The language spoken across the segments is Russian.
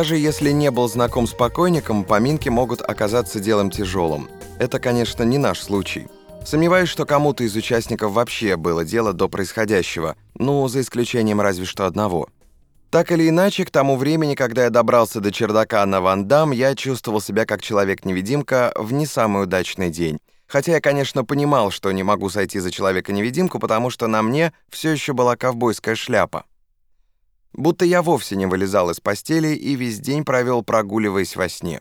Даже если не был знаком с покойником, поминки могут оказаться делом тяжелым. Это, конечно, не наш случай. Сомневаюсь, что кому-то из участников вообще было дело до происходящего, ну, за исключением разве что одного. Так или иначе, к тому времени, когда я добрался до чердака на Вандам, я чувствовал себя как человек-невидимка в не самый удачный день. Хотя я, конечно, понимал, что не могу сойти за человека-невидимку, потому что на мне все еще была ковбойская шляпа. Будто я вовсе не вылезал из постели и весь день провел, прогуливаясь во сне.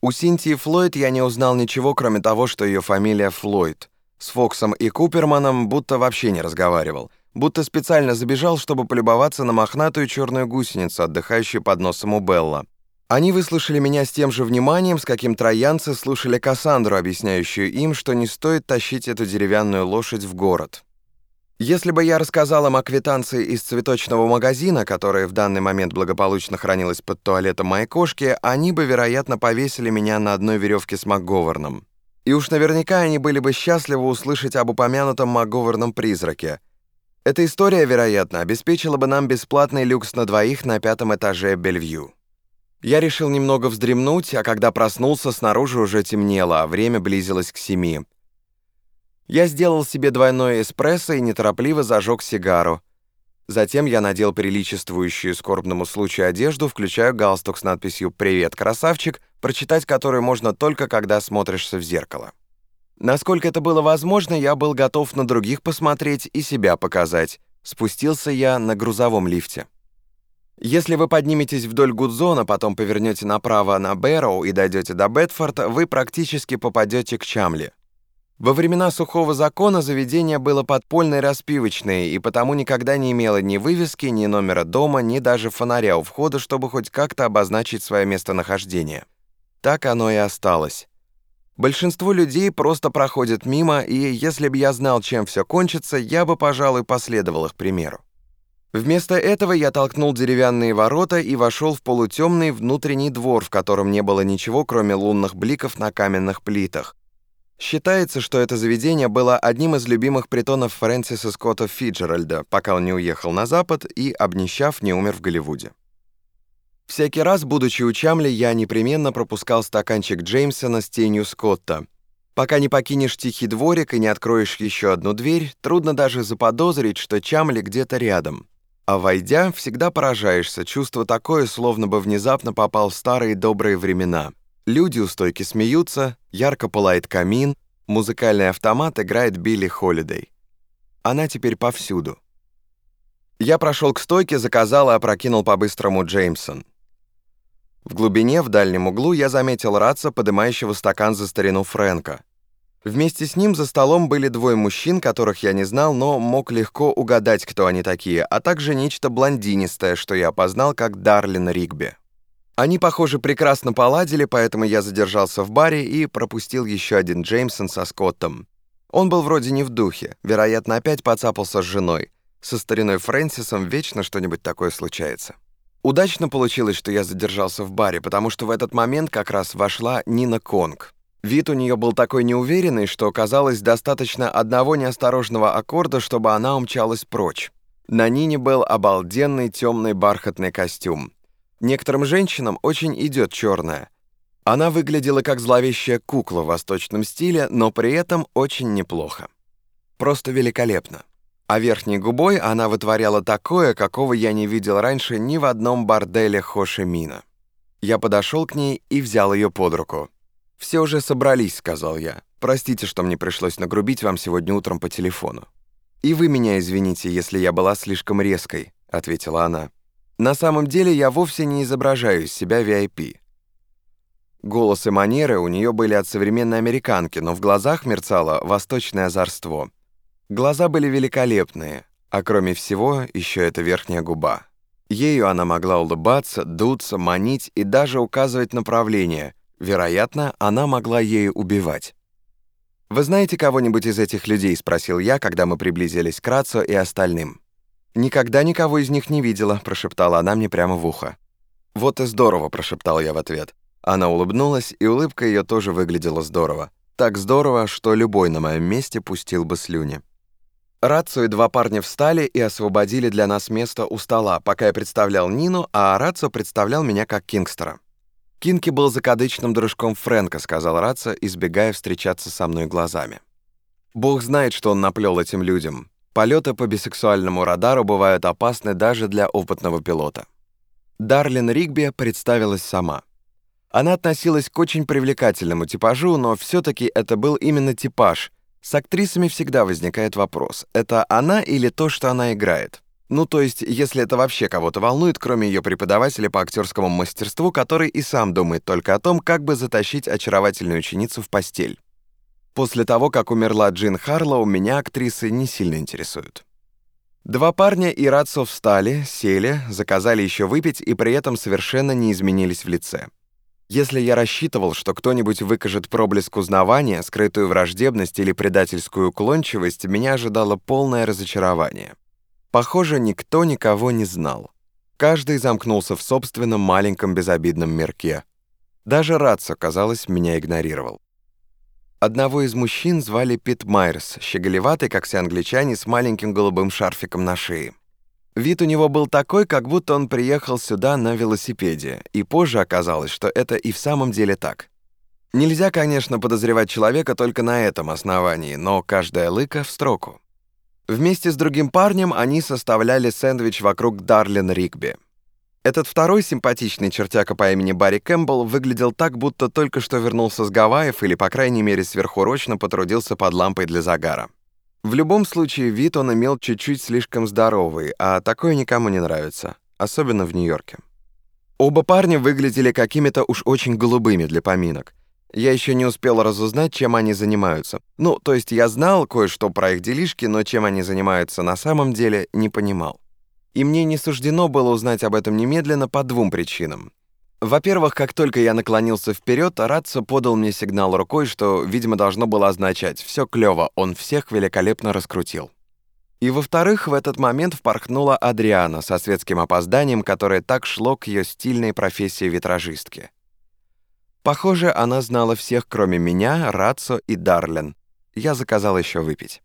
У Синтии Флойд я не узнал ничего, кроме того, что ее фамилия Флойд. С Фоксом и Куперманом будто вообще не разговаривал. Будто специально забежал, чтобы полюбоваться на мохнатую черную гусеницу, отдыхающую под носом у Белла. Они выслушали меня с тем же вниманием, с каким троянцы слушали Кассандру, объясняющую им, что не стоит тащить эту деревянную лошадь в город. Если бы я рассказал им о квитанции из цветочного магазина, которая в данный момент благополучно хранилась под туалетом моей кошки, они бы, вероятно, повесили меня на одной веревке с МакГоверном. И уж наверняка они были бы счастливы услышать об упомянутом МакГоверном призраке. Эта история, вероятно, обеспечила бы нам бесплатный люкс на двоих на пятом этаже Бельвью. Я решил немного вздремнуть, а когда проснулся, снаружи уже темнело, а время близилось к семи. Я сделал себе двойной эспрессо и неторопливо зажег сигару. Затем я надел приличествующую скорбному случаю одежду, включая галстук с надписью «Привет, красавчик», прочитать который можно только когда смотришься в зеркало. Насколько это было возможно, я был готов на других посмотреть и себя показать. Спустился я на грузовом лифте. Если вы подниметесь вдоль Гудзона, потом повернете направо на Бэрроу и дойдете до Бетфорда, вы практически попадете к Чамли. Во времена сухого закона заведение было подпольной распивочной и потому никогда не имело ни вывески, ни номера дома, ни даже фонаря у входа, чтобы хоть как-то обозначить свое местонахождение. Так оно и осталось. Большинство людей просто проходят мимо, и если бы я знал, чем все кончится, я бы, пожалуй, последовал их примеру. Вместо этого я толкнул деревянные ворота и вошел в полутемный внутренний двор, в котором не было ничего, кроме лунных бликов на каменных плитах. Считается, что это заведение было одним из любимых притонов Фрэнсиса Скотта Фиджеральда, пока он не уехал на Запад и, обнищав, не умер в Голливуде. Всякий раз, будучи у Чамли, я непременно пропускал стаканчик Джеймсона с тенью Скотта. Пока не покинешь тихий дворик и не откроешь еще одну дверь, трудно даже заподозрить, что Чамли где-то рядом. А войдя, всегда поражаешься, чувство такое, словно бы внезапно попал в старые добрые времена. Люди у стойки смеются, ярко пылает камин, музыкальный автомат играет Билли Холидей. Она теперь повсюду. Я прошел к стойке, заказал и опрокинул по-быстрому Джеймсон. В глубине, в дальнем углу, я заметил Ратса, поднимающего стакан за старину Фрэнка. Вместе с ним за столом были двое мужчин, которых я не знал, но мог легко угадать, кто они такие, а также нечто блондинистое, что я опознал как Дарлин Ригби. Они, похоже, прекрасно поладили, поэтому я задержался в баре и пропустил еще один Джеймсон со Скоттом. Он был вроде не в духе, вероятно, опять поцапался с женой. Со стариной Фрэнсисом вечно что-нибудь такое случается. Удачно получилось, что я задержался в баре, потому что в этот момент как раз вошла Нина Конг. Вид у нее был такой неуверенный, что казалось достаточно одного неосторожного аккорда, чтобы она умчалась прочь. На Нине был обалденный темный бархатный костюм. Некоторым женщинам очень идет черная. Она выглядела как зловещая кукла в восточном стиле, но при этом очень неплохо. Просто великолепно. А верхней губой она вытворяла такое, какого я не видел раньше ни в одном борделе Хошемина. Я подошел к ней и взял ее под руку. «Все уже собрались», — сказал я. «Простите, что мне пришлось нагрубить вам сегодня утром по телефону». «И вы меня извините, если я была слишком резкой», — ответила она. «На самом деле я вовсе не изображаю из себя VIP». Голос и манеры у нее были от современной американки, но в глазах мерцало восточное озорство. Глаза были великолепные, а кроме всего еще эта верхняя губа. Ею она могла улыбаться, дуться, манить и даже указывать направление — Вероятно, она могла ею убивать. «Вы знаете кого-нибудь из этих людей?» — спросил я, когда мы приблизились к Рацо и остальным. «Никогда никого из них не видела», — прошептала она мне прямо в ухо. «Вот и здорово», — прошептал я в ответ. Она улыбнулась, и улыбка ее тоже выглядела здорово. Так здорово, что любой на моем месте пустил бы слюни. Рацу и два парня встали и освободили для нас место у стола, пока я представлял Нину, а Рацу представлял меня как Кингстера. Кинки был закадычным дружком Фрэнка, сказал Раца, избегая встречаться со мной глазами. Бог знает, что он наплел этим людям. Полеты по бисексуальному радару бывают опасны даже для опытного пилота. Дарлин Ригби представилась сама. Она относилась к очень привлекательному типажу, но все-таки это был именно типаж. С актрисами всегда возникает вопрос, это она или то, что она играет? Ну, то есть, если это вообще кого-то волнует, кроме ее преподавателя по актерскому мастерству, который и сам думает только о том, как бы затащить очаровательную ученицу в постель. После того, как умерла Джин Харлоу, меня актрисы не сильно интересуют. Два парня и Рацо встали, сели, заказали еще выпить и при этом совершенно не изменились в лице. Если я рассчитывал, что кто-нибудь выкажет проблеск узнавания, скрытую враждебность или предательскую уклончивость, меня ожидало полное разочарование. Похоже, никто никого не знал. Каждый замкнулся в собственном маленьком безобидном мирке. Даже Рацо, казалось, меня игнорировал. Одного из мужчин звали Пит Майерс, щеголеватый, как все англичане, с маленьким голубым шарфиком на шее. Вид у него был такой, как будто он приехал сюда на велосипеде, и позже оказалось, что это и в самом деле так. Нельзя, конечно, подозревать человека только на этом основании, но каждая лыка в строку. Вместе с другим парнем они составляли сэндвич вокруг Дарлин Ригби. Этот второй симпатичный чертяка по имени Барри Кэмпбелл выглядел так, будто только что вернулся с Гавайев или, по крайней мере, сверхурочно потрудился под лампой для загара. В любом случае, вид он имел чуть-чуть слишком здоровый, а такое никому не нравится, особенно в Нью-Йорке. Оба парня выглядели какими-то уж очень голубыми для поминок. Я еще не успел разузнать, чем они занимаются. Ну, то есть я знал кое-что про их делишки, но чем они занимаются на самом деле, не понимал. И мне не суждено было узнать об этом немедленно по двум причинам. Во-первых, как только я наклонился вперед, Рацо подал мне сигнал рукой, что, видимо, должно было означать «все клево, он всех великолепно раскрутил». И во-вторых, в этот момент впорхнула Адриана со светским опозданием, которое так шло к ее стильной профессии витражистки. Похоже, она знала всех, кроме меня, Рацо и Дарлен. Я заказал еще выпить.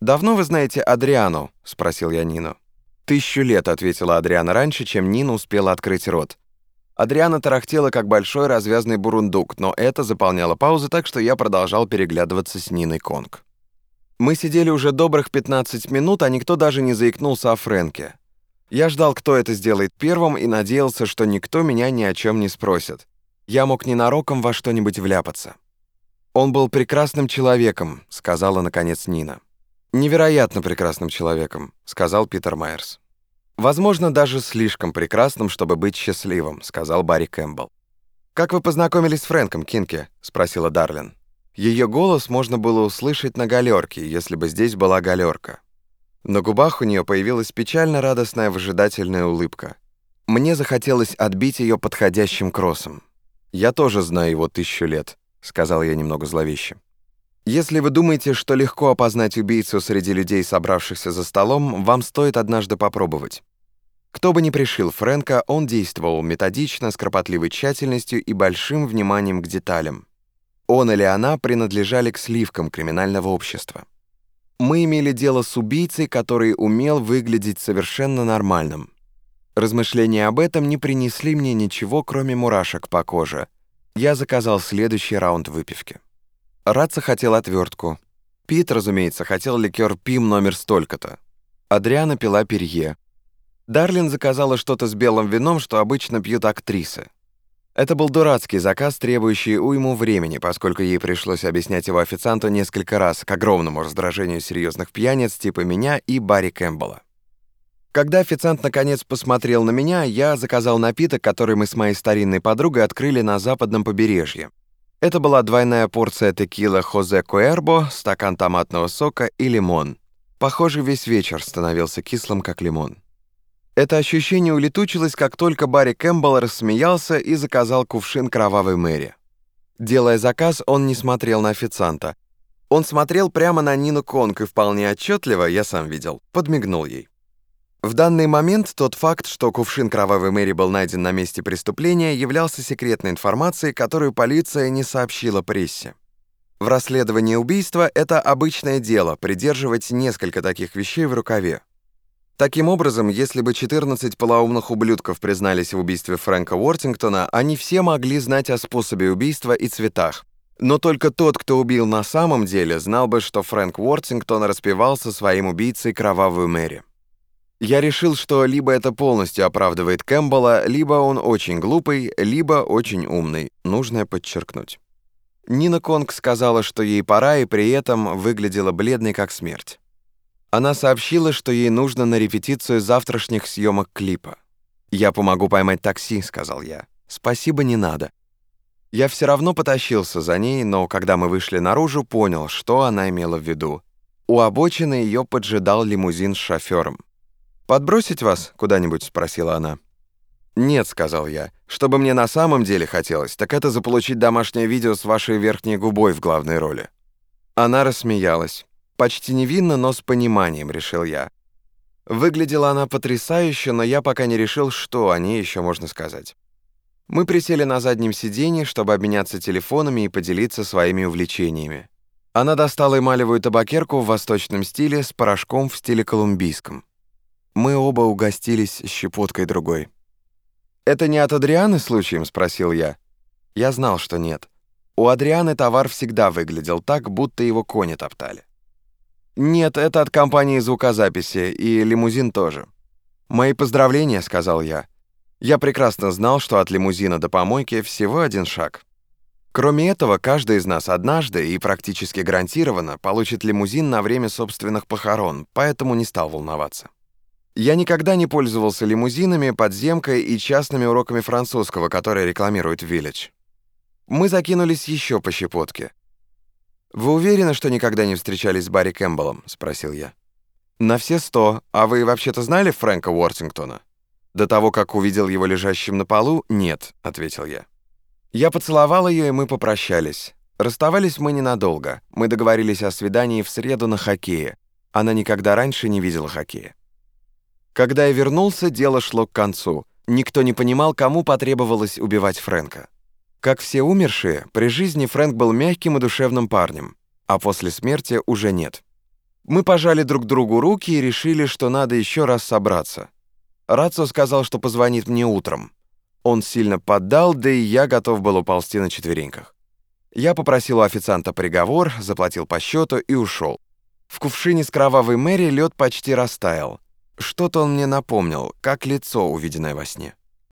«Давно вы знаете Адриану?» — спросил я Нину. «Тысячу лет», — ответила Адриана раньше, чем Нина успела открыть рот. Адриана тарахтела, как большой развязный бурундук, но это заполняло паузы, так что я продолжал переглядываться с Ниной Конг. Мы сидели уже добрых 15 минут, а никто даже не заикнулся о Фрэнке. Я ждал, кто это сделает первым, и надеялся, что никто меня ни о чем не спросит. Я мог ненароком во что-нибудь вляпаться. «Он был прекрасным человеком», — сказала, наконец, Нина. «Невероятно прекрасным человеком», — сказал Питер Майерс. «Возможно, даже слишком прекрасным, чтобы быть счастливым», — сказал Барри Кэмпбелл. «Как вы познакомились с Фрэнком Кинки?» — спросила Дарлин. Ее голос можно было услышать на галерке, если бы здесь была галерка. На губах у нее появилась печально радостная выжидательная улыбка. Мне захотелось отбить ее подходящим кроссом. «Я тоже знаю его тысячу лет», — сказал я немного зловеще. Если вы думаете, что легко опознать убийцу среди людей, собравшихся за столом, вам стоит однажды попробовать. Кто бы ни пришил Фрэнка, он действовал методично, с кропотливой тщательностью и большим вниманием к деталям. Он или она принадлежали к сливкам криминального общества. Мы имели дело с убийцей, который умел выглядеть совершенно нормальным. Размышления об этом не принесли мне ничего, кроме мурашек по коже. Я заказал следующий раунд выпивки. Раца хотел отвертку. Пит, разумеется, хотел ликер Пим номер столько-то. Адриана пила перье. Дарлин заказала что-то с белым вином, что обычно пьют актрисы. Это был дурацкий заказ, требующий уйму времени, поскольку ей пришлось объяснять его официанту несколько раз к огромному раздражению серьезных пьяниц типа меня и Барри Кэмпбелла. Когда официант наконец посмотрел на меня, я заказал напиток, который мы с моей старинной подругой открыли на западном побережье. Это была двойная порция текила Хозе Куэрбо, стакан томатного сока и лимон. Похоже, весь вечер становился кислым, как лимон. Это ощущение улетучилось, как только Барри Кэмпбелл рассмеялся и заказал кувшин кровавой Мэри. Делая заказ, он не смотрел на официанта. Он смотрел прямо на Нину Конг и вполне отчетливо, я сам видел, подмигнул ей. В данный момент тот факт, что кувшин кровавой Мэри был найден на месте преступления, являлся секретной информацией, которую полиция не сообщила прессе. В расследовании убийства это обычное дело придерживать несколько таких вещей в рукаве. Таким образом, если бы 14 полоумных ублюдков признались в убийстве Фрэнка Уортингтона, они все могли знать о способе убийства и цветах. Но только тот, кто убил на самом деле, знал бы, что Фрэнк Уортингтон распевался своим убийцей Кровавую Мэри. Я решил, что либо это полностью оправдывает Кэмпбелла, либо он очень глупый, либо очень умный, нужно подчеркнуть. Нина Конг сказала, что ей пора, и при этом выглядела бледной как смерть. Она сообщила, что ей нужно на репетицию завтрашних съемок клипа. «Я помогу поймать такси», — сказал я. «Спасибо, не надо». Я все равно потащился за ней, но когда мы вышли наружу, понял, что она имела в виду. У обочины ее поджидал лимузин с шофером. «Подбросить вас куда-нибудь?» — спросила она. «Нет», — сказал я. «Что бы мне на самом деле хотелось, так это заполучить домашнее видео с вашей верхней губой в главной роли». Она рассмеялась. Почти невинно, но с пониманием, решил я. Выглядела она потрясающе, но я пока не решил, что о ней еще можно сказать. Мы присели на заднем сиденье, чтобы обменяться телефонами и поделиться своими увлечениями. Она достала эмалевую табакерку в восточном стиле с порошком в стиле колумбийском. Мы оба угостились щепоткой другой. «Это не от Адрианы случаем?» — спросил я. Я знал, что нет. У Адрианы товар всегда выглядел так, будто его кони топтали. «Нет, это от компании звукозаписи, и лимузин тоже». «Мои поздравления», — сказал я. Я прекрасно знал, что от лимузина до помойки всего один шаг. Кроме этого, каждый из нас однажды и практически гарантированно получит лимузин на время собственных похорон, поэтому не стал волноваться. Я никогда не пользовался лимузинами, подземкой и частными уроками французского, которые рекламирует Village. Мы закинулись еще по щепотке. «Вы уверены, что никогда не встречались с Барри Кэмпбеллом?» — спросил я. «На все сто. А вы вообще-то знали Фрэнка Уортингтона?» «До того, как увидел его лежащим на полу, нет», — ответил я. Я поцеловал ее, и мы попрощались. Расставались мы ненадолго. Мы договорились о свидании в среду на хоккее. Она никогда раньше не видела хоккея. Когда я вернулся, дело шло к концу. Никто не понимал, кому потребовалось убивать Фрэнка. Как все умершие, при жизни Фрэнк был мягким и душевным парнем, а после смерти уже нет. Мы пожали друг другу руки и решили, что надо еще раз собраться. Рацо сказал, что позвонит мне утром. Он сильно поддал, да и я готов был уползти на четвереньках. Я попросил у официанта приговор, заплатил по счету и ушел. В кувшине с кровавой Мэри лед почти растаял. Что-то он мне напомнил, как лицо, увиденное во сне.